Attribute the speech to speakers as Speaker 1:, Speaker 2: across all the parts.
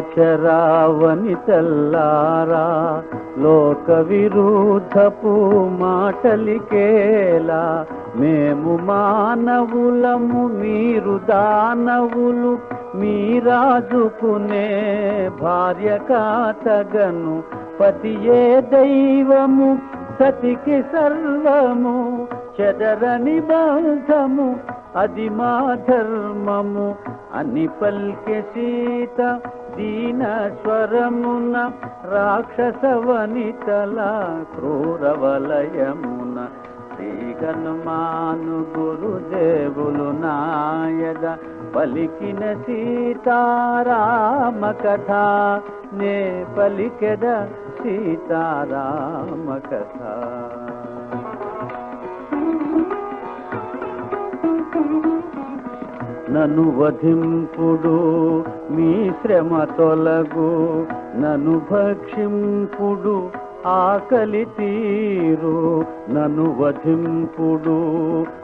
Speaker 1: నిశాచరావని తెల్లారా లోక విరుద్ధపు మాటలికేలా మేము మానవులము మీరు దానవులు మీరాజుకునే భార్య కాతగను పతియే దైవము సతికి సర్వము చెదరని బంధము అది మా ధర్మము. అని పల్కె సీత దీన స్వరమున రాక్షస వనితల క్రూరవలయమున శ్రీ గురుదేవులు నాయద పలికిన సీతారామ కథ నే పలికెద సీతారామ కథ నను వధింపుడు మీ శ్రమ తొలగు నను భక్షింపుడు. ఆకలి తీరు నను వధింపుడు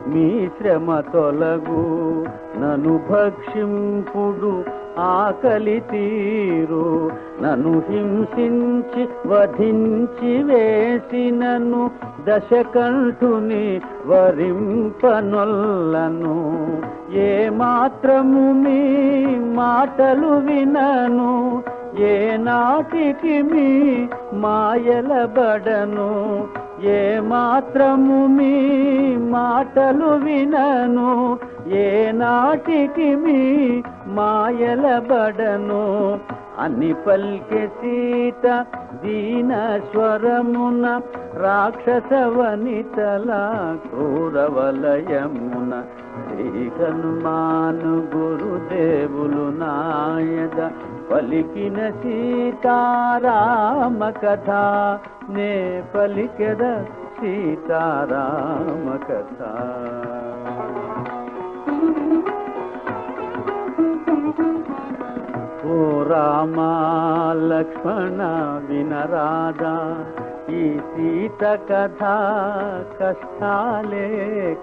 Speaker 1: మీ శ్రమ తొలగు నను భక్షింపుడు ఆకలి తీరు నను హింసించి వధించి వేసినను దశకంఠుని వరింపనొల్లను. ఏ మాత్రము మీ మాటలు వినను ఏ నాటికి మీ మాయలబడను ఏ మాత్రము మీ మాటలు వినను ఏ నాటికి మీ మాయలబడను అని పల్కె సీత దీన స్వరమున రాక్షస వనితల క్రూరవలయమున శ్రీ హనుమాను గురుదేవులు నాయద పలికిన సీతారామ కథ నే పలికెద సీతారామ కథ. ఓ రామ లక్ష్మణ వినరాదా ఈ సీత కథ కష్టాలే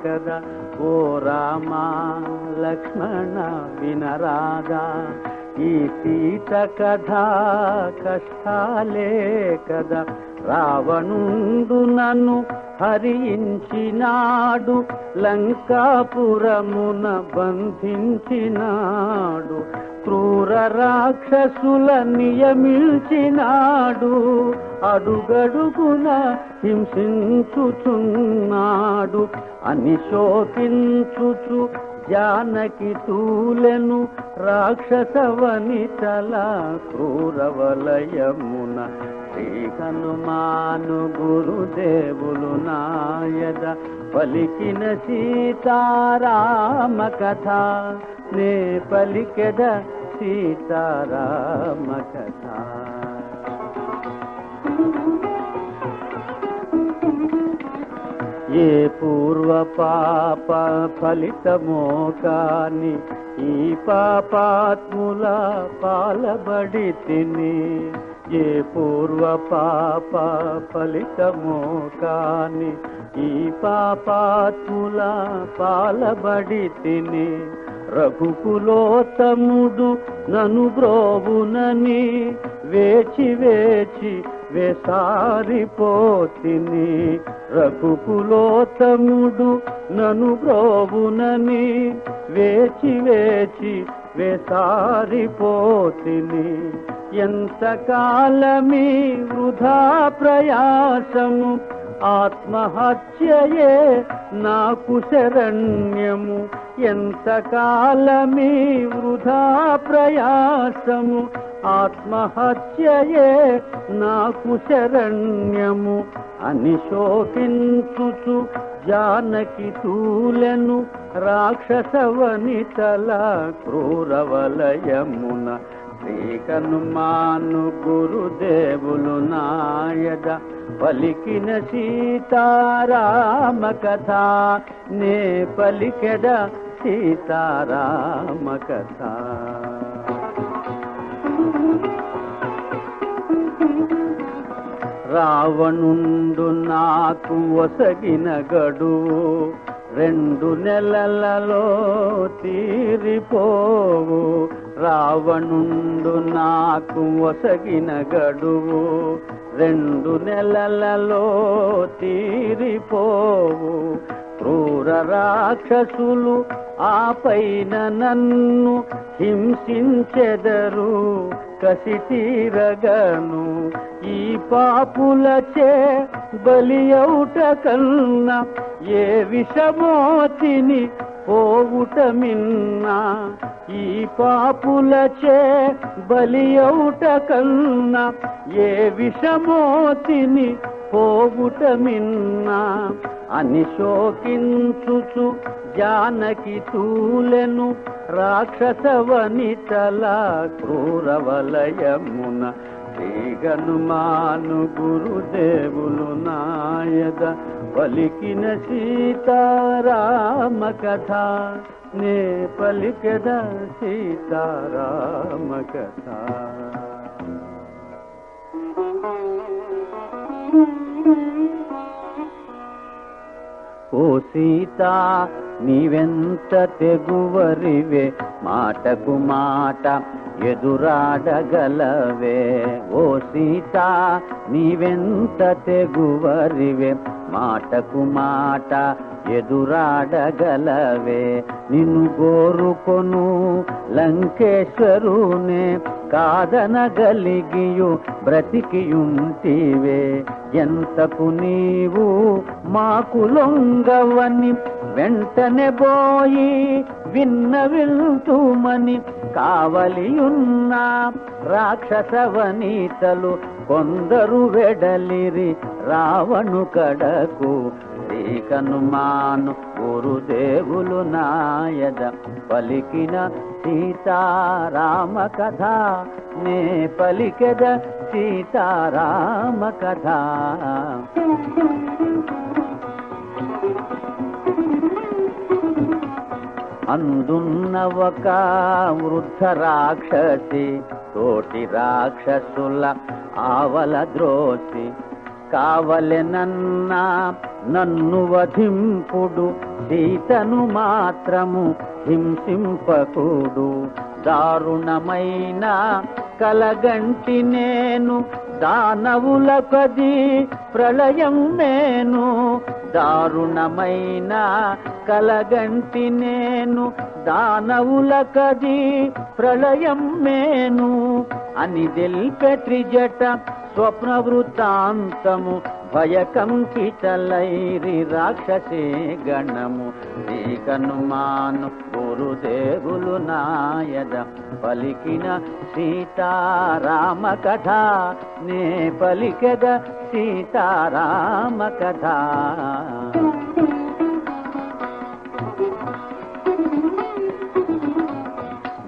Speaker 1: కదా. ఓ రామ లక్ష్మణ వినరాధా ఈ సీత కథ కష్టాలే కదా. రావణుండు నన్ను హరించినాడు లంకాపురమున బంధించినాడు. క్రూర రాక్షసుల నియమిల్చినాడు అడుగడుగున హింసించుచున్నాడు. అని శోకించుచు జానకి తూలెను రాక్షస వనితల క్రూరవలయమున శ్రీ హనుమాను గురుదేవులు నాయద పలికిన సీతారామ కథ. నే పలికెద సీతారామ కథ. ఏ పూర్వ పాప ఫలితమో కాని ఈ పాపాత్ముల పాలబడి తిని ఏ పూర్వ పాప ఫలితమో కాని ఈ పాపాత్ముల పాలబడి తిని రఘుకులోతముడు నను బ్రోవునని వేచి వేచి వేసారిపోతిని రఘుకులోతముడు నను బ్రోవునని వేచి వేచి వేసారిపోతిని. ఎంతకాలమీ వృధా ప్రయాసము ఆత్మహత్యయే నాకు శరణ్యము. ఎంతకాలమీ వృధా ప్రయాసము ఆత్మహత్యయే నాకు శరణ్యము అని శోకించుచు జానకి తూలెను రాక్షసవనితల క్రూరవలయమున శ్రీకనుమాను గురుదేవులు నాయద పలికిన సీతారామ కథ. నే పలికెద సీతారామ కథ. రావణుండు నాకు ఒసగిన గడువు రెండు నెలలలో తీరిపోవు. రావణుండు నాకు ఒసగిన గడువు రెండు నెలలలో తీరిపోవు. క్రూర రాక్షసులు ఆ పైన నన్ను హింసించెదరు కసి తీరగను ఈ పాపులచే బలియౌట కన్నా ఏ విషమోతిని పోవుట మిన్నా. ఈ పాపులచే బలియౌట కన్నా ఏ విషమోతిని పోవుట మిన్నా అని శోకించుచు జానకి తూలెను రాక్షస వనితల క్రూరవలయమున శ్రీగనుమాను గురుదేవులు నాయద పలికిన సీతారామ కథ నే పలికద సీతారామ కథ ఓ సీత నీవెంత తెగువరివే? మాటకు మాట ఎదురాడగలవే. ఓ సీత నీవెంత తెగువరివే? మాటకు మాట ఎదురాడగలవే. నిన్ను కోరుకొను లంకేశ్వరునే. కాదనగలిగియు బ్రతికియుంటివే. ఎంతకు నీవు మాకు లొంగవని వెంటనే పోయి విన్న వెళ్తుమని కావలియున్న రాక్షసవనీతలు కొందరు వెడలిరి రావణు కడకు శ్రీకనుమాను గురుదేవులు నాయద పలికిన సీతారామ కథ. నే పలికెద సీతారామ కథ. అందున్న ఒక వృద్ధ రాక్షసి తోటి రాక్షసుల ఆవల ద్రోసి కావలెనన్నా నన్ను వధింపుడు సీతను మాత్రము హింసింపకుడు. దారుణమైన కలగంటి నేను దానవులకది ప్రళయం నేను. దారుణమైన కలగంటి నేను దానవుల కది ప్రళయం మేను అని తెలిపెట్రి జట స్వప్న వృత్తాంతము భయకంపితలైరి రాక్షసే గణము. శ్రీకనుమాను గురుదేవులు నాయద పలికిన సీతారామ కథ నే పలికద సీతారామ కథ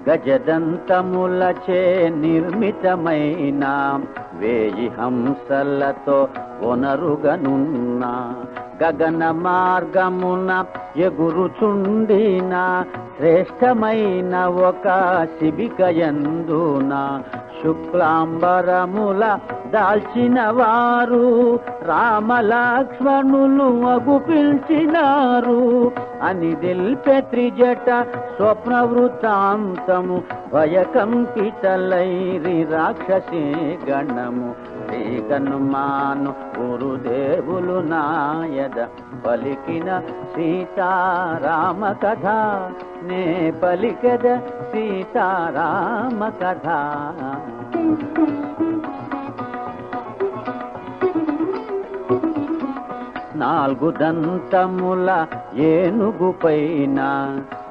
Speaker 1: గజదంతములచే నిర్మితమైన. వేయి హంసలతో ఒనరుగనున్న గగన మార్గమున ఎగురుచుండిన శ్రేష్టమైన ఒక శిబికయందున శుక్లాంబరముల దాల్చిన వారు రామలక్ష్మణులు అగు పిలిచినారు అని దిల్పె త్రిజట స్వప్న వృత్తాంతము భయకంపితలైరి రాక్షసి గణము శ్రీకనుమాను గురుదేవులు నాయద పలికిన సీతారామ కథ. నే పలికద సీతారామ కథ. నాలుగు దంతముల ఏనుగుపైన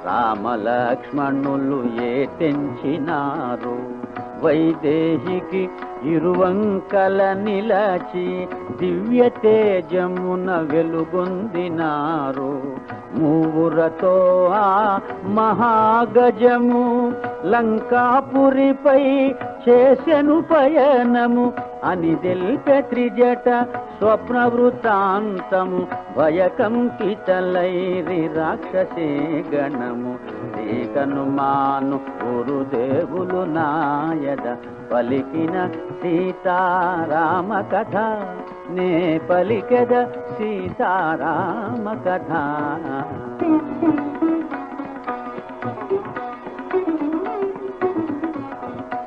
Speaker 1: రామలక్ష్మణులు ఏ తెంచినారు? వైదేహికి ఇరువంకల నిలచి దివ్య తేజమున వెలుగొందినారు. మూవురతో ఆ మహాగజము లంకాపురిపై చేసెను పయనము అని తెలిపే త్రిజట స్వప్న వృత్తాంతము భయకంపితలైరి రాక్షసే గణము శ్రీకను మాను గురుదేవులు నాయద పలికిన సీతారామ కథ నే పలికద సీతారామ కథ.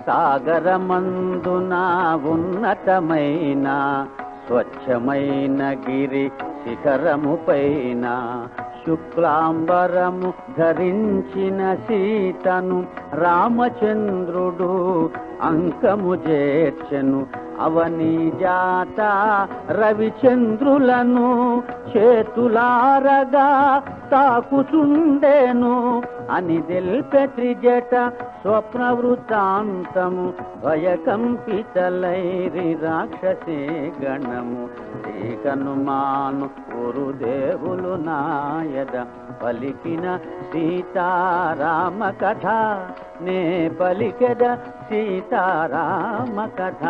Speaker 1: సాగరమందున ఉన్నతమైన స్వచ్ఛమైన గిరి శిఖరము పైన శుక్లాంబరము ధరించిన సీతను రామచంద్రుడు అంకము చేర్చెను అవని జాత రవిచంద్రులను చేతులారగా తాకుచుండెను అని తెలిపే త్రిజట స్వప్న వృత్తాంతము భయకంపితలైరి రాక్షసే గణము. శ్రీకనుమాను గురుదేవులు నాయద పలికిన సీతారామ కథ నే పలికెద సీతారామ కథ.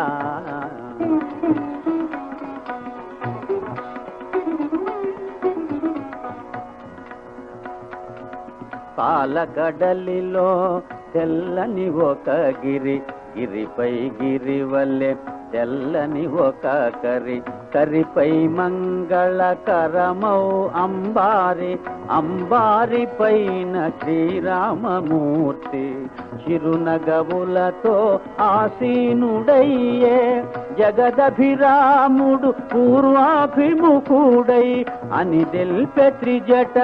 Speaker 1: పాలగడలిలో తెల్లని ఒక గిరి గిరిపై గిరి వల్లే తెల్లని ఒక కరి. కరిపై మంగళకరమౌ అంబారి అంబారి పైన శ్రీరామమూర్తి. చిరునగవులతో ఆసీనుడయ్యే జగదభిరాముడు పూర్వాభిముఖుడై అని తెల్పె త్రిజట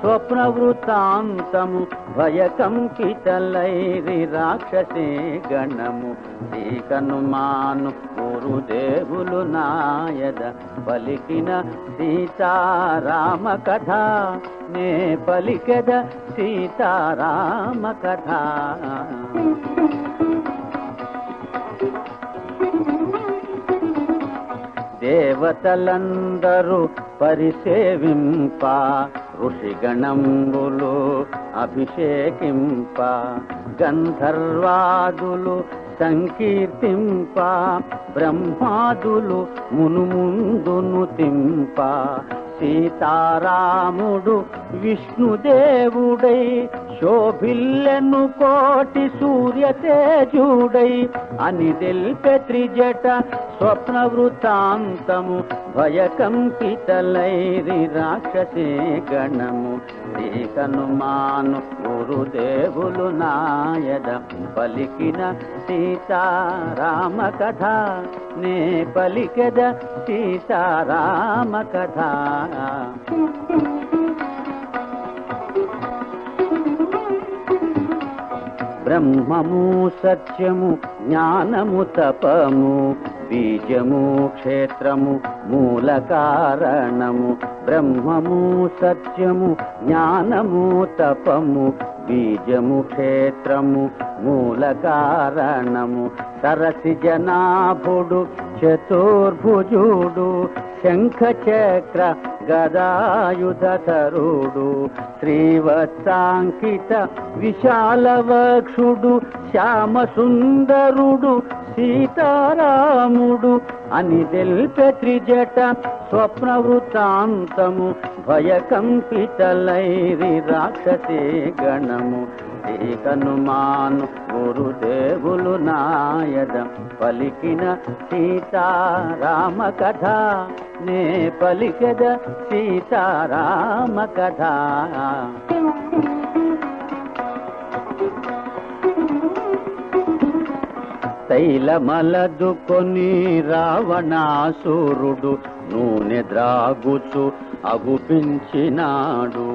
Speaker 1: స్వప్న వృత్తాంతము భయకంకితలైరి రాక్షసే గణము. శ్రీకనుమాను గురుదేవులు నాయద పలికిన సీతారామ కథ నే పలికద సీతారామ కథ దేవతలందరూ పరిసేవింప ఋషిగణంబులు అభిషేకింప గంధర్వాదులు సంకీర్తింప బ్రహ్మాదులు మునుముందును తింప. సీతారాముడు విష్ణుదేవుడై శోభిల్లెను కోటి సూర్య తేజుడై అని తెల్పె త్రిజట స్వప్న వృత్తాంతము భయకంపితలైరి రాక్షసే గణము. శ్రీకనుమాను గురుదేవులు నాయద పలికిన సీతారామ కథ నే పలికద సీతారామ కథ బ్రహ్మము సత్యము జ్ఞానము తపము బీజము క్షేత్రము మూల కారణము. బ్రహ్మము సత్యము జ్ఞానము తపము బీజము క్షేత్రము మూల కారణము. సరసి జనాభుడు చతుర్భుజుడు శంఖ చక్ర గదాయుధరుడు శ్రీవత్సాంకిత విశాల వక్షుడు శ్యామ సుందరుడు సీతారాముడు అని తెలిపే త్రిజట స్వప్న వృత్తాంతము భయకంపితలైరి రాక్షసే గణము. ఏకనుమాను గురుదేవులు నాయద పలికిన సీతారామ కథ నే పలికద సీతారామ కథ తైలమలదుకొని రావణాసురుడు నూనె ద్రాగుచు అగుపించినాడు.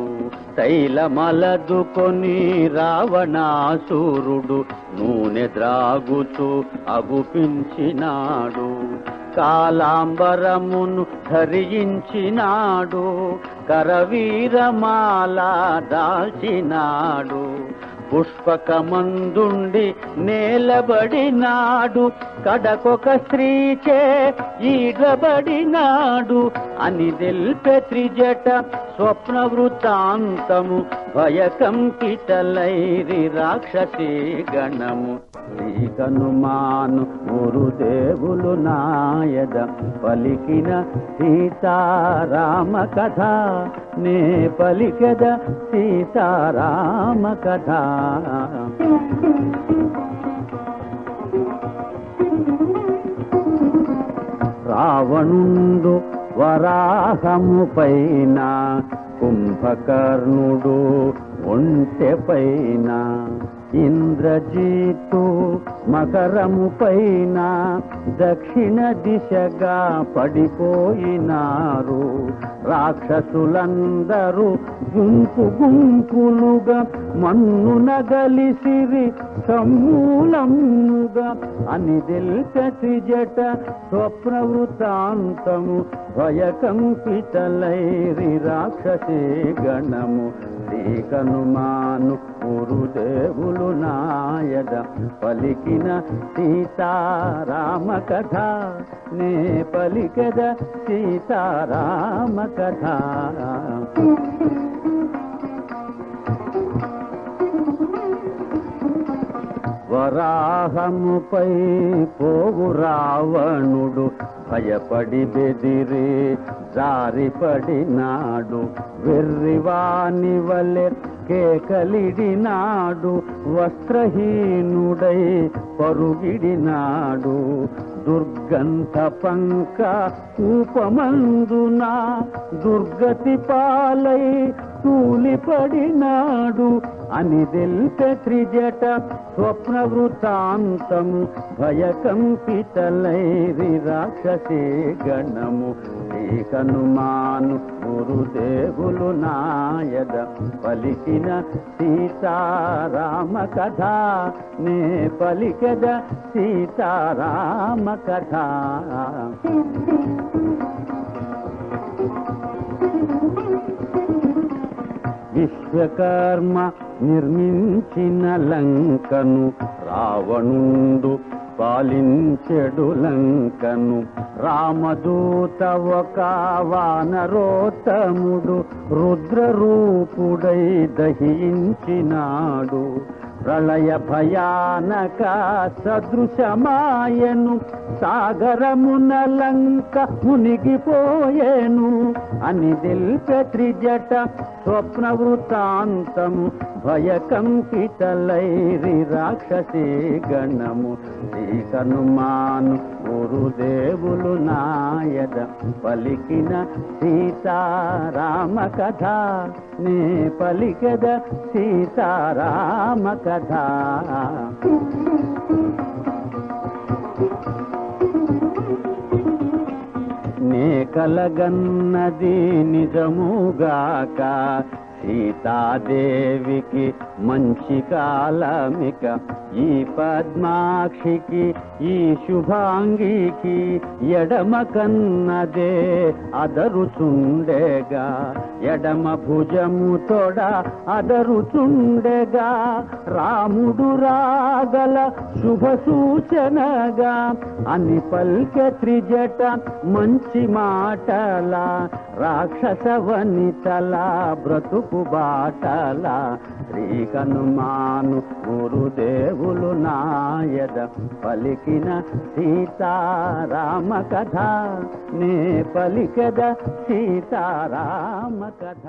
Speaker 1: తైలమలదుకొని రావణాసురుడు నూనె ద్రాగుచు అగుపించినాడు. కాలాంబరమును ధరించినాడు. కరవీరమాల దాచినాడు పుష్పకమందుండి నేలబడినాడు. కడకొక స్త్రీచే ఈడబడినాడు అని తెల్పె త్రిజట స్వప్న వృత్తాంతము భయకంపితలైరి రాక్షసీ గణము. శ్రీకనుమాను గురుదేవులు నాయద పలికిన సీతారామ కథ నే పలికద సీతారామ కథ రావణుండు వరాహము పైన కుంభకర్ణుడు ఒంటె పైన ఇంద్రజీతు మకరము పైన దక్షిణ దిశగా పడిపోయినారు. రాక్షసులందరూ గుంపు గుంపులుగా మన్నున నగలిసిరి సమూలముగా అని దిల్కసి జట స్వప్న వృత్తాంతము భయకంపితలైరి రాక్షసే గణము శ్రీకనుమాను గురుదేవులు నాయద పలికిన సీతారామ కథ నే పలికద సీతారామ కథ వరాహముపై పోవు రావణుడు భయపడి బెదిరి జారిపడినాడు వెర్రివాని వలె కేకలిడినాడు వస్త్రహీనుడై పరుగిడినాడు దుర్గంధ పంక కూపమందున దుర్గతి పాలై తూలిపడినాడు అని తెల్పె త్రిజట స్వప్న వృత్తాంతము భయకంపితలైరి రాక్షసే గణము. శ్రీకనుమాను గురుదేవులు నాయద పలికిన సీతారామ కథ. నే పలికద సీతారామ కథ. విశ్వకర్మ నిర్మించిన లంకను రావణుండు పాలించెడు లంకను. రామదూత ఒక వానరోత్తముడు రుద్రరూపుడై దహించినాడు. ప్రళయ భయానక సదృశమాయను సాగరమున లంక మునిగిపోయేను. అని దిల్పత్రిజట స్వప్న వృత్తాంతము భయకంపితలైరి రాక్షసీ గణము. శ్రీకనుమాను గురుదేవులు నాయద పలికిన సీతారామ కథ నే పలికద సీతారామ కథ నే కలగన్నది నిజముగాక సీతాదేవికి మంచి కాలమిక ఈ పద్మాక్షికి ఈ శుభాంగికి ఎడమ కన్నదే అదరుచుండెగా. ఎడమ భుజము తొడ అదరుచుండెగా. రాముడు రాగల శుభ సూచనగా అని పల్కె త్రిజట మంచి మాటలా రాక్షస వనితల బ్రతుకు బాటల శ్రీకనుమాను గురుదేవులు నాయద పలికిన సీతారామ కథ నే పలికద సీతారామ కథ